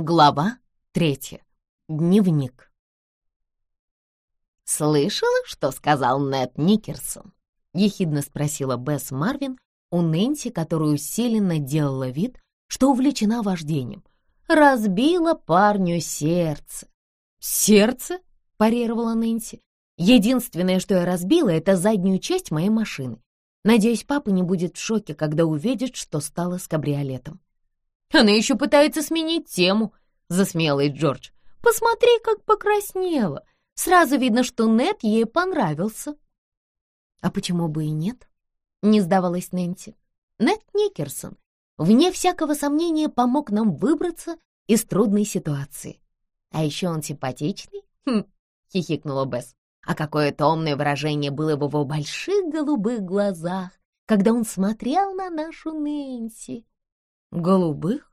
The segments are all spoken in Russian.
Глава третья. Дневник. «Слышала, что сказал Нед Никерсон?» — ехидно спросила Бесс Марвин у Нэнси, которая усиленно делала вид, что увлечена вождением. «Разбила парню сердце». «Сердце?» — парировала Нэнси. «Единственное, что я разбила, это заднюю часть моей машины. Надеюсь, папа не будет в шоке, когда увидит, что стало с кабриолетом». «Она еще пытается сменить тему», — засмеялась Джордж. «Посмотри, как покраснела. Сразу видно, что Нед ей понравился». «А почему бы и нет?» — не сдавалась Нэнси. «Нед Никерсон, вне всякого сомнения, помог нам выбраться из трудной ситуации. А еще он симпатичный?» хм, — хихикнула Бесс. А какое томное выражение было в его больших голубых глазах, когда он смотрел на нашу Нэнси. «Голубых?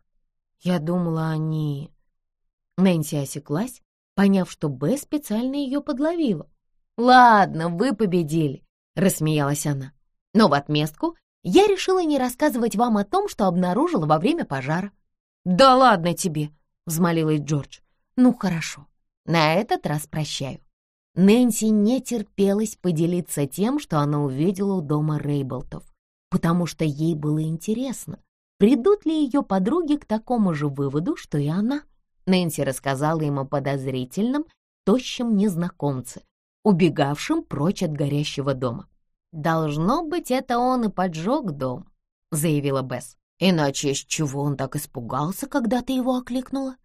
Я думала, они...» Нэнси осеклась, поняв, что Б специально ее подловила. «Ладно, вы победили», — рассмеялась она. «Но в отместку я решила не рассказывать вам о том, что обнаружила во время пожара». «Да ладно тебе», — взмолилась Джордж. «Ну, хорошо, на этот раз прощаю». Нэнси не терпелось поделиться тем, что она увидела у дома Рейблтов, потому что ей было интересно, придут ли ее подруги к такому же выводу, что и она. Нэнси рассказала им о подозрительном, тощем незнакомце, убегавшем прочь от горящего дома. «Должно быть, это он и поджег дом», — заявила Бесс. «Иначе с чего он так испугался, когда ты его окликнула?»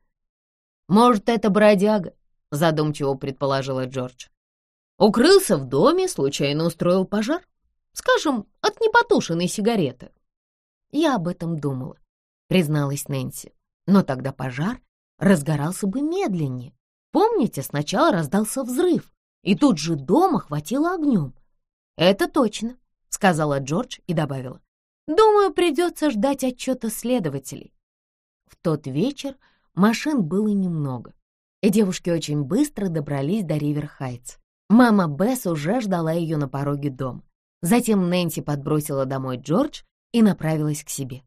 «Может, это бродяга», — задумчиво предположила Джордж. «Укрылся в доме, случайно устроил пожар? Скажем, от непотушенной сигареты». «Я об этом думала», — призналась Нэнси. «Но тогда пожар разгорался бы медленнее. Помните, сначала раздался взрыв, и тут же дом охватило огнем». «Это точно», — сказала Джордж и добавила. «Думаю, придется ждать отчета следователей». В тот вечер машин было немного, и девушки очень быстро добрались до Риверхайтс. Мама Бесс уже ждала ее на пороге дома. Затем Нэнси подбросила домой Джордж, и направилась к себе.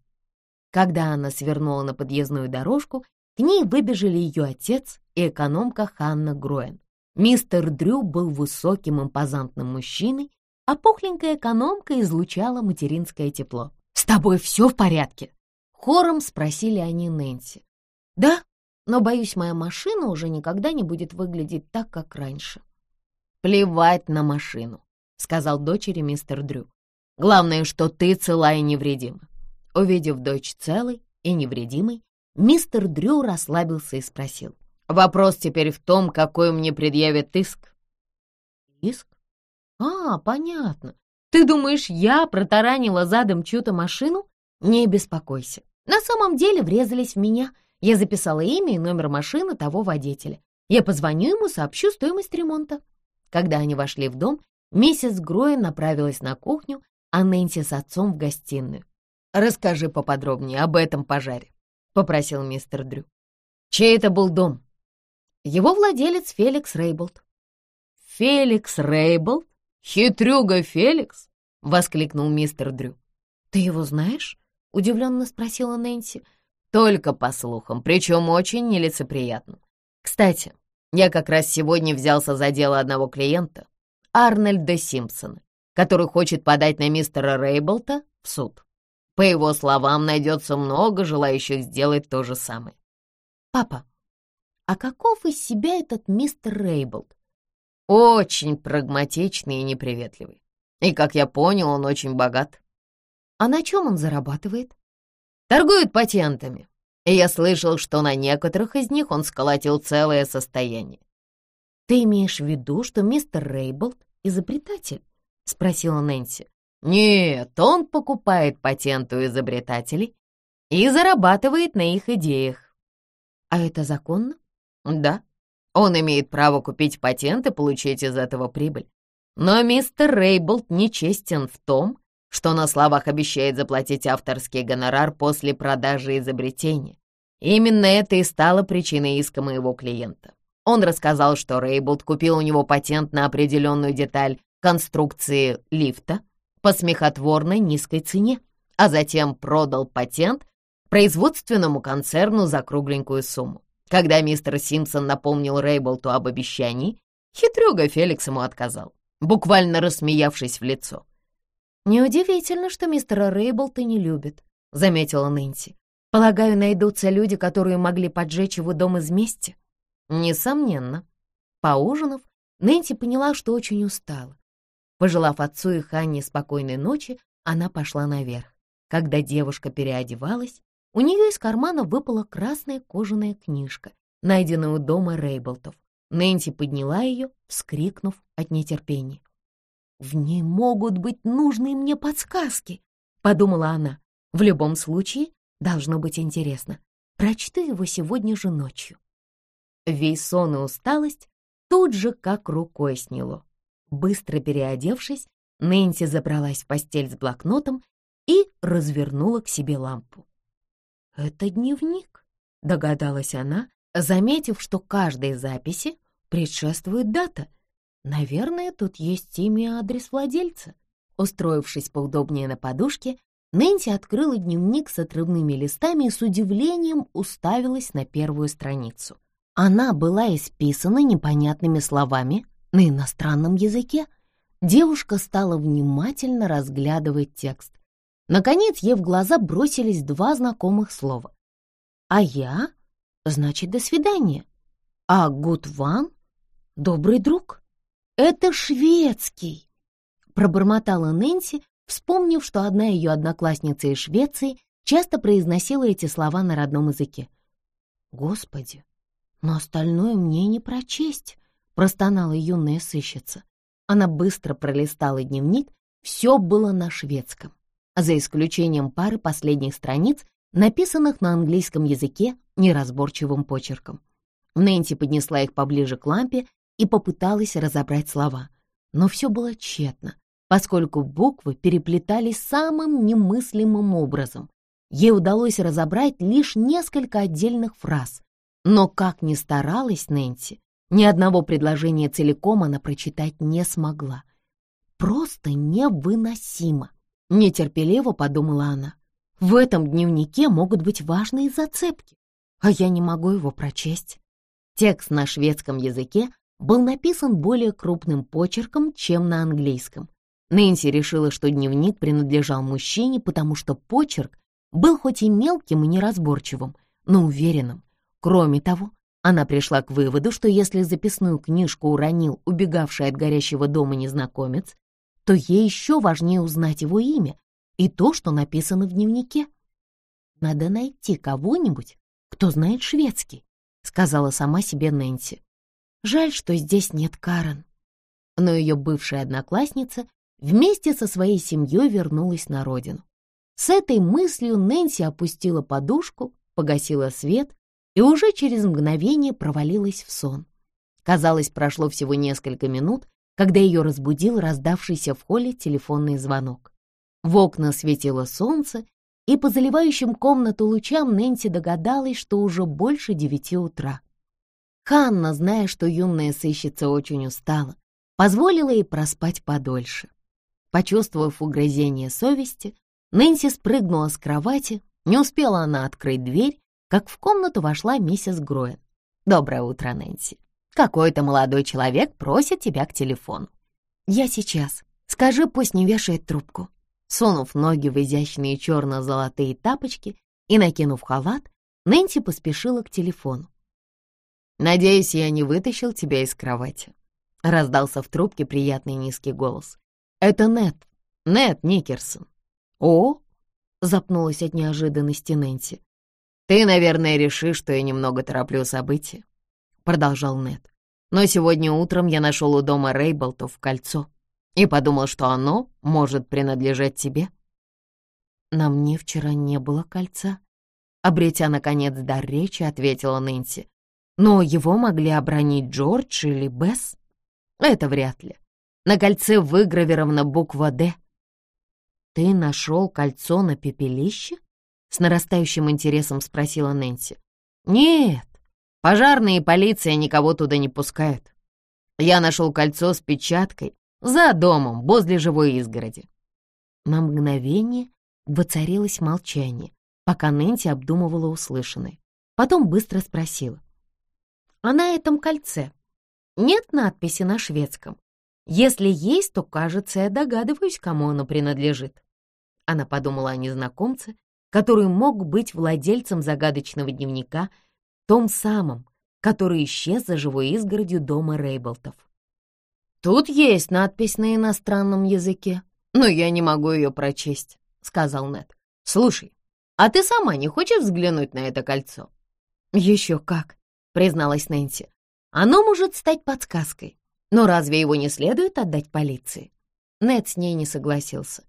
Когда она свернула на подъездную дорожку, к ней выбежали ее отец и экономка Ханна Гроен. Мистер Дрю был высоким импозантным мужчиной, а пухленькая экономка излучала материнское тепло. «С тобой все в порядке?» Хором спросили они Нэнси. «Да, но, боюсь, моя машина уже никогда не будет выглядеть так, как раньше». «Плевать на машину», — сказал дочери мистер Дрю. Главное, что ты цела и невредима». Увидев дочь целой и невредимой, мистер Дрю расслабился и спросил. «Вопрос теперь в том, какой мне предъявят иск». «Иск? А, понятно. Ты думаешь, я протаранила задом чью-то машину? Не беспокойся. На самом деле врезались в меня. Я записала имя и номер машины того водителя. Я позвоню ему, сообщу стоимость ремонта». Когда они вошли в дом, миссис Гроин направилась на кухню а Нэнси с отцом в гостиную. «Расскажи поподробнее об этом пожаре», — попросил мистер Дрю. «Чей это был дом?» «Его владелец Феликс Рейболд». «Феликс Рейболд? Хитрюга Феликс?» — воскликнул мистер Дрю. «Ты его знаешь?» — удивленно спросила Нэнси. «Только по слухам, причем очень нелицеприятным. Кстати, я как раз сегодня взялся за дело одного клиента, Арнольда Симпсона который хочет подать на мистера Рейблта в суд. По его словам, найдется много желающих сделать то же самое. «Папа, а каков из себя этот мистер Рейблд?» «Очень прагматичный и неприветливый. И, как я понял, он очень богат». «А на чем он зарабатывает?» «Торгует патентами. И я слышал, что на некоторых из них он сколотил целое состояние». «Ты имеешь в виду, что мистер Рейблд — изобретатель?» — спросила Нэнси. «Нет, он покупает патенты у изобретателей и зарабатывает на их идеях». «А это законно?» «Да. Он имеет право купить патент и получить из этого прибыль. Но мистер Рейблд нечестен в том, что на словах обещает заплатить авторский гонорар после продажи изобретения. Именно это и стало причиной иска моего клиента. Он рассказал, что Рейблд купил у него патент на определенную деталь конструкции лифта по смехотворной низкой цене, а затем продал патент производственному концерну за кругленькую сумму. Когда мистер Симпсон напомнил Рейблту об обещании, хитрюга Феликс ему отказал, буквально рассмеявшись в лицо. «Неудивительно, что мистера Рейблта не любит», — заметила Нэнси. «Полагаю, найдутся люди, которые могли поджечь его дом из мести?» «Несомненно». Поужинав, Нэнси поняла, что очень устала. Пожелав отцу и Ханне спокойной ночи, она пошла наверх. Когда девушка переодевалась, у нее из кармана выпала красная кожаная книжка, найденная у дома Рейблтов. Нэнси подняла ее, вскрикнув от нетерпения. «В ней могут быть нужные мне подсказки», — подумала она. «В любом случае, должно быть интересно. Прочту его сегодня же ночью». Весь сон и усталость тут же как рукой сняло. Быстро переодевшись, Нэнси забралась в постель с блокнотом и развернула к себе лампу. «Это дневник», — догадалась она, заметив, что каждой записи предшествует дата. Наверное, тут есть имя и адрес владельца. Устроившись поудобнее на подушке, Нэнси открыла дневник с отрывными листами и с удивлением уставилась на первую страницу. Она была исписана непонятными словами на иностранном языке. Девушка стала внимательно разглядывать текст. Наконец ей в глаза бросились два знакомых слова. «А я?» «Значит, до свидания». «А Гудван?» «Добрый друг». «Это шведский», — пробормотала Нэнси, вспомнив, что одна ее одноклассница из Швеции часто произносила эти слова на родном языке. «Господи, но остальное мне не прочесть», — простонала юная сыщица. Она быстро пролистала дневник, все было на шведском, за исключением пары последних страниц, написанных на английском языке неразборчивым почерком. Нэнси поднесла их поближе к лампе и попыталась разобрать слова. Но все было тщетно, поскольку буквы переплетались самым немыслимым образом. Ей удалось разобрать лишь несколько отдельных фраз, но как ни старалась Нэнси, ни одного предложения целиком она прочитать не смогла. Просто невыносимо. Нетерпеливо подумала она. В этом дневнике могут быть важные зацепки, а я не могу его прочесть. Текст на шведском языке был написан более крупным почерком, чем на английском. Нэнси решила, что дневник принадлежал мужчине, потому что почерк был хоть и мелким и неразборчивым, но уверенным. Кроме того, она пришла к выводу, что если записную книжку уронил убегавший от горящего дома незнакомец, то ей еще важнее узнать его имя и то, что написано в дневнике. «Надо найти кого-нибудь, кто знает шведский», — сказала сама себе Нэнси. «Жаль, что здесь нет Карен». Но ее бывшая одноклассница вместе со своей семьей вернулась на родину. С этой мыслью Нэнси опустила подушку, погасила свет и уже через мгновение провалилась в сон. Казалось, прошло всего несколько минут, когда ее разбудил раздавшийся в холле телефонный звонок. В окна светило солнце, и по заливающим комнату лучам Нэнси догадалась, что уже больше девяти утра. Ханна, зная, что юная сыщица очень устала, позволила ей проспать подольше. Почувствовав угрызение совести, Нэнси спрыгнула с кровати, не успела она открыть дверь, как в комнату вошла миссис Гроен. «Доброе утро, Нэнси. Какой-то молодой человек просит тебя к телефону». «Я сейчас. Скажи, пусть не вешает трубку». Сунув ноги в изящные черно-золотые тапочки и накинув халат, Нэнси поспешила к телефону. «Надеюсь, я не вытащил тебя из кровати», — раздался в трубке приятный низкий голос. «Это Нет, Нет Никерсон». «О!» — запнулась от неожиданности Нэнси. «Ты, наверное, решишь, что я немного тороплю события», — продолжал Нед. «Но сегодня утром я нашел у дома Рейблтов кольцо и подумал, что оно может принадлежать тебе». «На мне вчера не было кольца», — обретя, наконец, дар речи, ответила Нэнси. «Но его могли обронить Джордж или Бесс?» «Это вряд ли. На кольце выгравирована буква «Д». «Ты нашел кольцо на пепелище?» С нарастающим интересом спросила Нэнси. «Нет, пожарные и полиция никого туда не пускают. Я нашел кольцо с печаткой за домом, возле живой изгороди». На мгновение воцарилось молчание. пока Нэнси обдумывала услышанное. Потом быстро спросила. «А на этом кольце нет надписи на шведском? Если есть, то, кажется, я догадываюсь, кому оно принадлежит». Она подумала о незнакомце, который мог быть владельцем загадочного дневника, том самом, который исчез за живой изгородью дома Рейблтов. «Тут есть надпись на иностранном языке, но я не могу ее прочесть», — сказал Нед. «Слушай, а ты сама не хочешь взглянуть на это кольцо?» «Еще как», — призналась Нэнси. «Оно может стать подсказкой, но разве его не следует отдать полиции?» Нед с ней не согласился.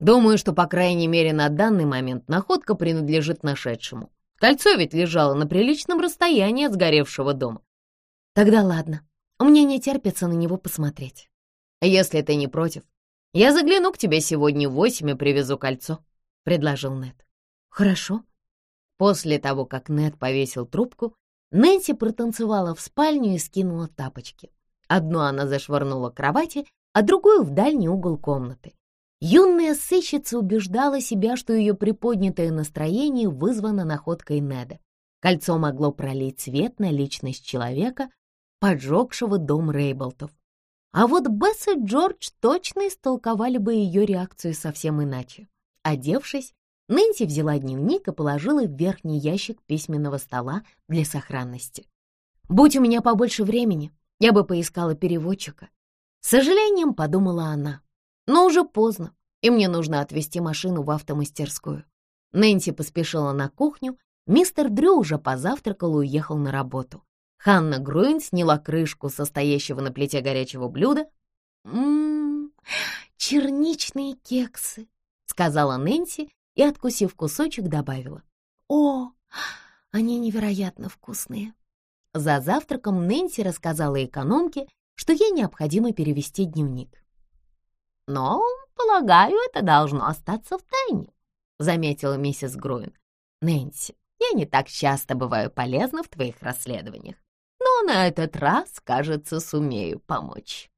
«Думаю, что, по крайней мере, на данный момент находка принадлежит нашедшему. Кольцо ведь лежало на приличном расстоянии от сгоревшего дома. Тогда ладно, мне не терпится на него посмотреть. Если ты не против, я загляну к тебе сегодня в восемь и привезу кольцо», — предложил Нед. «Хорошо». После того, как Нед повесил трубку, Нэнси протанцевала в спальню и скинула тапочки. Одну она зашвырнула к кровати, а другую — в дальний угол комнаты. Юная сыщица убеждала себя, что ее приподнятое настроение вызвано находкой Неда. Кольцо могло пролить свет на личность человека, поджегшего дом Рейблтов. А вот Бесс и Джордж точно истолковали бы ее реакцию совсем иначе. Одевшись, Нэнси взяла дневник и положила в верхний ящик письменного стола для сохранности. «Будь у меня побольше времени, я бы поискала переводчика». С сожалением подумала она. Но уже поздно, и мне нужно отвезти машину в автомастерскую. Нэнси поспешила на кухню, мистер Дрю уже позавтракал и уехал на работу. Ханна Груин сняла крышку состоящего на плите горячего блюда. «Ммм, черничные кексы», — сказала Нэнси и, откусив кусочек, добавила. «О, они невероятно вкусные». За завтраком Нэнси рассказала экономке, что ей необходимо перевести дневник. «Но, полагаю, это должно остаться в тайне», — заметила миссис Груин. «Нэнси, я не так часто бываю полезна в твоих расследованиях, но на этот раз, кажется, сумею помочь».